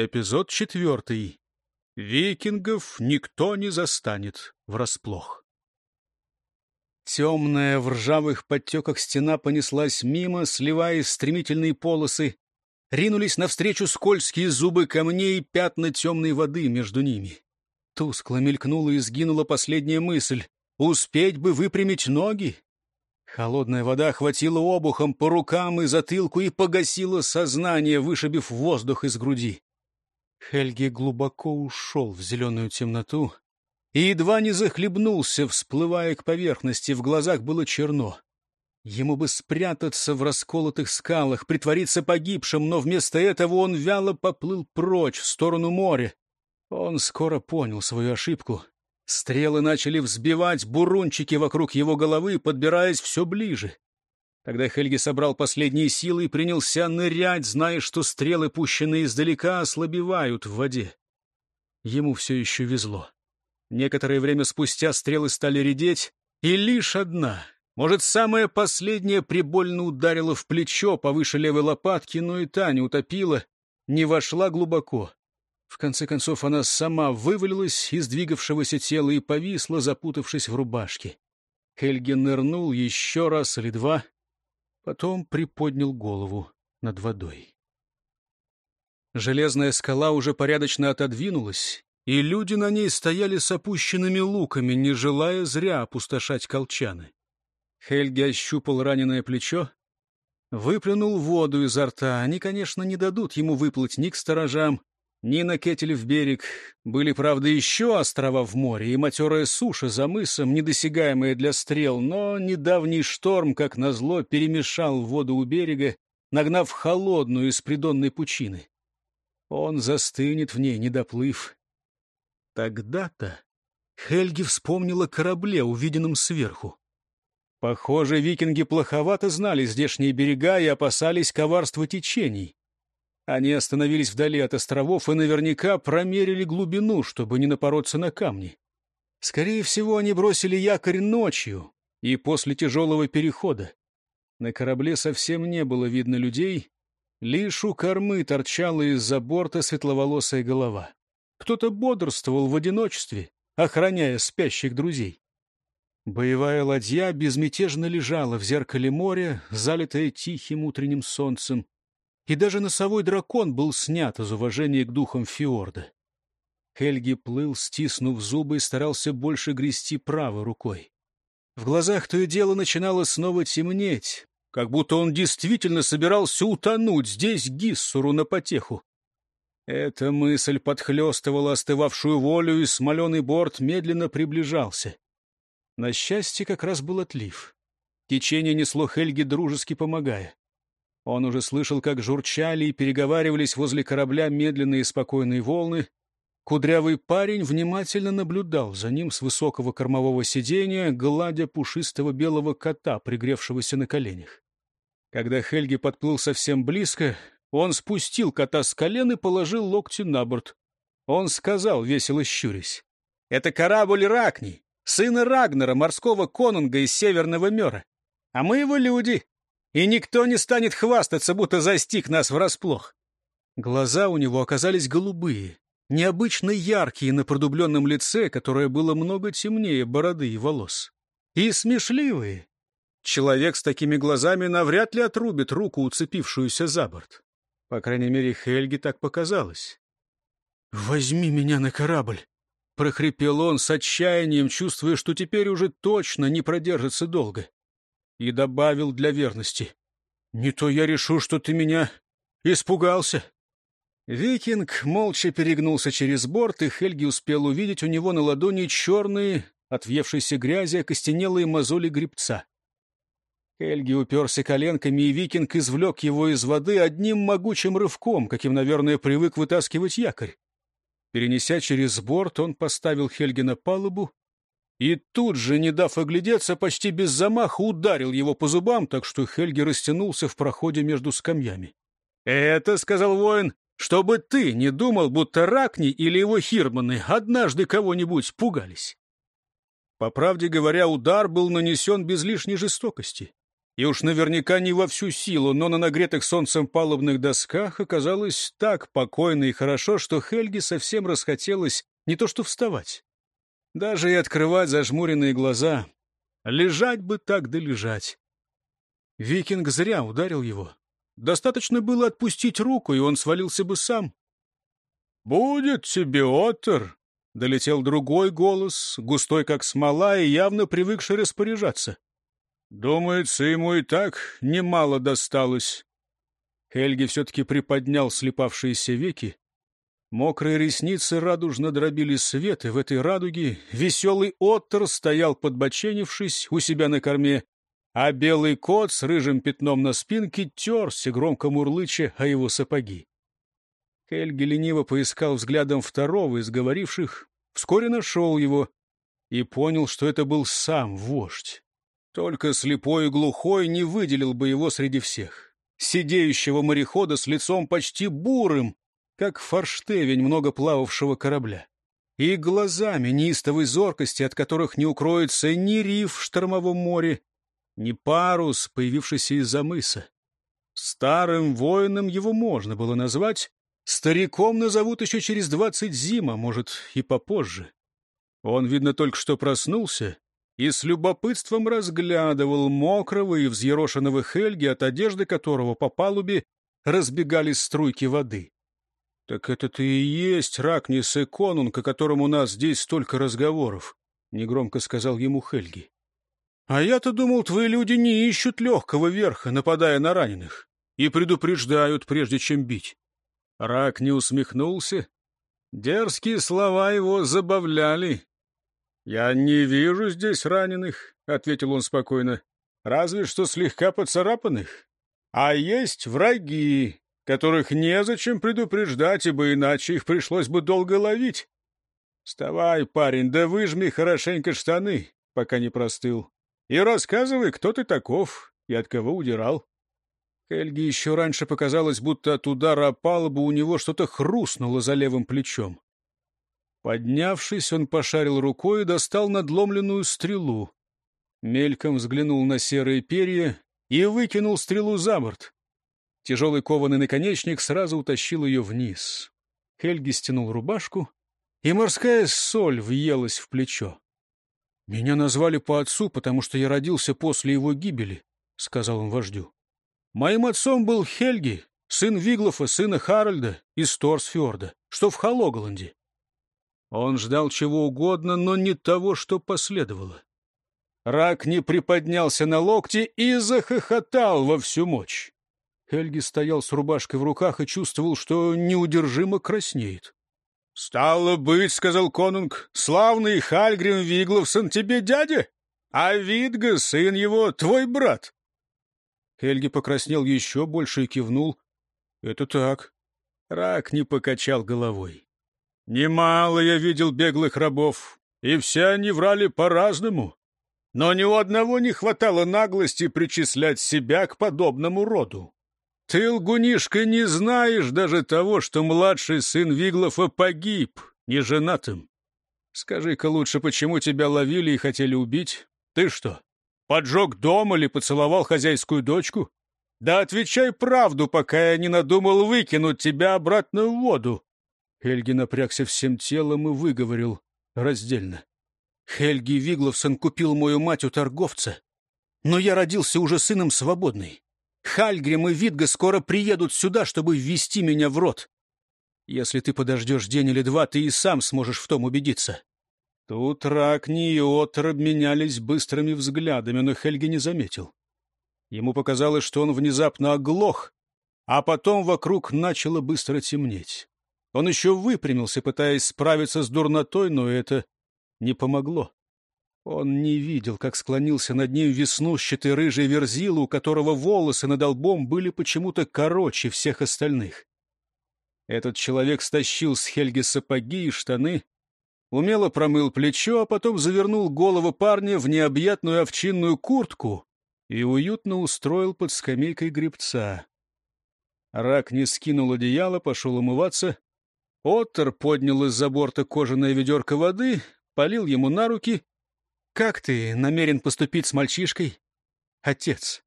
Эпизод четвертый. Викингов никто не застанет врасплох. Темная в ржавых подтеках стена понеслась мимо, сливаясь стремительные полосы. Ринулись навстречу скользкие зубы камней и пятна темной воды между ними. Тускло мелькнула и сгинула последняя мысль. Успеть бы выпрямить ноги. Холодная вода охватила обухом по рукам и затылку и погасила сознание, вышибив воздух из груди. Хельги глубоко ушел в зеленую темноту и едва не захлебнулся, всплывая к поверхности. В глазах было черно. Ему бы спрятаться в расколотых скалах, притвориться погибшим, но вместо этого он вяло поплыл прочь в сторону моря. Он скоро понял свою ошибку. Стрелы начали взбивать бурунчики вокруг его головы, подбираясь все ближе. Тогда Хельги собрал последние силы и принялся нырять, зная, что стрелы, пущенные издалека, ослабевают в воде. Ему все еще везло. Некоторое время спустя стрелы стали редеть, и лишь одна, может, самая последняя, прибольно ударила в плечо повыше левой лопатки, но и та не утопила, не вошла глубоко. В конце концов она сама вывалилась из двигавшегося тела и повисла, запутавшись в рубашке. Хельги нырнул еще раз или два — Потом приподнял голову над водой. Железная скала уже порядочно отодвинулась, и люди на ней стояли с опущенными луками, не желая зря опустошать колчаны. Хельги ощупал раненое плечо, выплюнул воду изо рта. Они, конечно, не дадут ему выплыть ни к сторожам, ни на Кетеле в берег. Были, правда, еще острова в море и матерая суша за мысом, недосягаемая для стрел, но недавний шторм, как назло, перемешал воду у берега, нагнав холодную из придонной пучины. Он застынет в ней, не доплыв. Тогда-то Хельги вспомнила корабле, увиденном сверху. Похоже, викинги плоховато знали здешние берега и опасались коварства течений. Они остановились вдали от островов и наверняка промерили глубину, чтобы не напороться на камни. Скорее всего, они бросили якорь ночью и после тяжелого перехода. На корабле совсем не было видно людей, лишь у кормы торчала из-за борта светловолосая голова. Кто-то бодрствовал в одиночестве, охраняя спящих друзей. Боевая ладья безмятежно лежала в зеркале моря, залитая тихим утренним солнцем и даже носовой дракон был снят из уважения к духам фьорда. Хельги плыл, стиснув зубы, и старался больше грести правой рукой. В глазах то и дело начинало снова темнеть, как будто он действительно собирался утонуть здесь Гиссуру на потеху. Эта мысль подхлестывала остывавшую волю, и смоленый борт медленно приближался. На счастье как раз был отлив. Течение несло Хельги, дружески помогая. Он уже слышал, как журчали и переговаривались возле корабля медленные и спокойные волны. Кудрявый парень внимательно наблюдал за ним с высокого кормового сиденья, гладя пушистого белого кота, пригревшегося на коленях. Когда Хельги подплыл совсем близко, он спустил кота с колен и положил локти на борт. Он сказал, весело щурясь, «Это корабль Ракни, сына Рагнера, морского конунга из Северного Мера. А мы его люди, и никто не станет хвастаться, будто застиг нас врасплох. Глаза у него оказались голубые, необычно яркие на продубленном лице, которое было много темнее бороды и волос. И смешливые. Человек с такими глазами навряд ли отрубит руку, уцепившуюся за борт. По крайней мере, Хельге так показалось. «Возьми меня на корабль!» — прохрипел он с отчаянием, чувствуя, что теперь уже точно не продержится долго и добавил для верности. «Не то я решу, что ты меня испугался». Викинг молча перегнулся через борт, и Хельги успел увидеть у него на ладони черные, от въевшейся грязи, окостенелые мозоли грибца. Хельги уперся коленками, и викинг извлек его из воды одним могучим рывком, каким, наверное, привык вытаскивать якорь. Перенеся через борт, он поставил Хельги на палубу и тут же, не дав оглядеться, почти без замаха ударил его по зубам, так что Хельги растянулся в проходе между скамьями. «Это, — сказал воин, — чтобы ты не думал, будто Ракни или его хирманы однажды кого-нибудь пугались». По правде говоря, удар был нанесен без лишней жестокости. И уж наверняка не во всю силу, но на нагретых солнцем палубных досках оказалось так покойно и хорошо, что Хельге совсем расхотелось не то что вставать, даже и открывать зажмуренные глаза. Лежать бы так да лежать. Викинг зря ударил его. Достаточно было отпустить руку, и он свалился бы сам. «Будет тебе, Оттер!» — долетел другой голос, густой как смола и явно привыкший распоряжаться. «Думается, ему и так немало досталось». Хельги все-таки приподнял слепавшиеся веки. Мокрые ресницы радужно дробили свет, и в этой радуге веселый Оттер стоял, подбоченившись у себя на корме, а белый кот с рыжим пятном на спинке терся, громко мурлыча о его сапоги. Хельги лениво поискал взглядом второго из говоривших, вскоре нашел его и понял, что это был сам вождь. Только слепой и глухой не выделил бы его среди всех. Сидеющего морехода с лицом почти бурым, как форштевень много плававшего корабля. И глазами неистовой зоркости, от которых не укроется ни риф в штормовом море, не парус, появившийся из-за мыса. Старым воином его можно было назвать, стариком назовут еще через двадцать зима, может, и попозже. Он, видно, только что проснулся и с любопытством разглядывал мокрого и взъерошенного Хельги, от одежды которого по палубе разбегались струйки воды. — Так это-то и есть Ракнис и Конунг, о котором у нас здесь столько разговоров, — негромко сказал ему Хельги. А я-то думал, твои люди не ищут легкого верха, нападая на раненых, и предупреждают, прежде чем бить. Рак не усмехнулся. Дерзкие слова его забавляли. «Я не вижу здесь раненых», — ответил он спокойно, — «разве что слегка поцарапанных. А есть враги, которых незачем предупреждать, ибо иначе их пришлось бы долго ловить. Вставай, парень, да выжми хорошенько штаны, пока не простыл и рассказывай, кто ты таков и от кого удирал. Хельге еще раньше показалось, будто от удара о палубу у него что-то хрустнуло за левым плечом. Поднявшись, он пошарил рукой и достал надломленную стрелу. Мельком взглянул на серые перья и выкинул стрелу за борт. Тяжелый кованый наконечник сразу утащил ее вниз. Хельги стянул рубашку, и морская соль въелась в плечо. «Меня назвали по отцу, потому что я родился после его гибели», — сказал он вождю. «Моим отцом был Хельги, сын Виглофа, сына Харальда из Торсфьорда, что в Хологоланде». Он ждал чего угодно, но не того, что последовало. Рак не приподнялся на локте и захохотал во всю мощь. Хельги стоял с рубашкой в руках и чувствовал, что неудержимо краснеет. «Стало быть, — сказал конунг, — славный Хальгрим Вигловсон тебе дядя, а Видга, сын его, твой брат». Хельги покраснел еще больше и кивнул. «Это так». Рак не покачал головой. «Немало я видел беглых рабов, и все они врали по-разному. Но ни у одного не хватало наглости причислять себя к подобному роду. Ты, лгунишка, не знаешь даже того, что младший сын Виглофа погиб, неженатым. Скажи-ка лучше, почему тебя ловили и хотели убить? Ты что, поджег дом или поцеловал хозяйскую дочку? Да отвечай правду, пока я не надумал выкинуть тебя обратно в воду. Хельги напрягся всем телом и выговорил раздельно. Хельги Вигловсон купил мою мать у торговца, но я родился уже сыном свободный. Хальгрим и Видга скоро приедут сюда, чтобы ввести меня в рот. Если ты подождешь день или два, ты и сам сможешь в том убедиться. Тут Ракни и Отр обменялись быстрыми взглядами, но Хельги не заметил. Ему показалось, что он внезапно оглох, а потом вокруг начало быстро темнеть. Он еще выпрямился, пытаясь справиться с дурнотой, но это не помогло. Он не видел, как склонился над ним веснущатый рыжий верзил, у которого волосы над лбом были почему-то короче всех остальных. Этот человек стащил с Хельги сапоги и штаны, умело промыл плечо, а потом завернул голову парня в необъятную овчинную куртку и уютно устроил под скамейкой гребца. Рак не скинул одеяло, пошел умываться. Оттер поднял из-за борта кожаное ведерко воды, полил ему на руки — как ты намерен поступить с мальчишкой? Отец.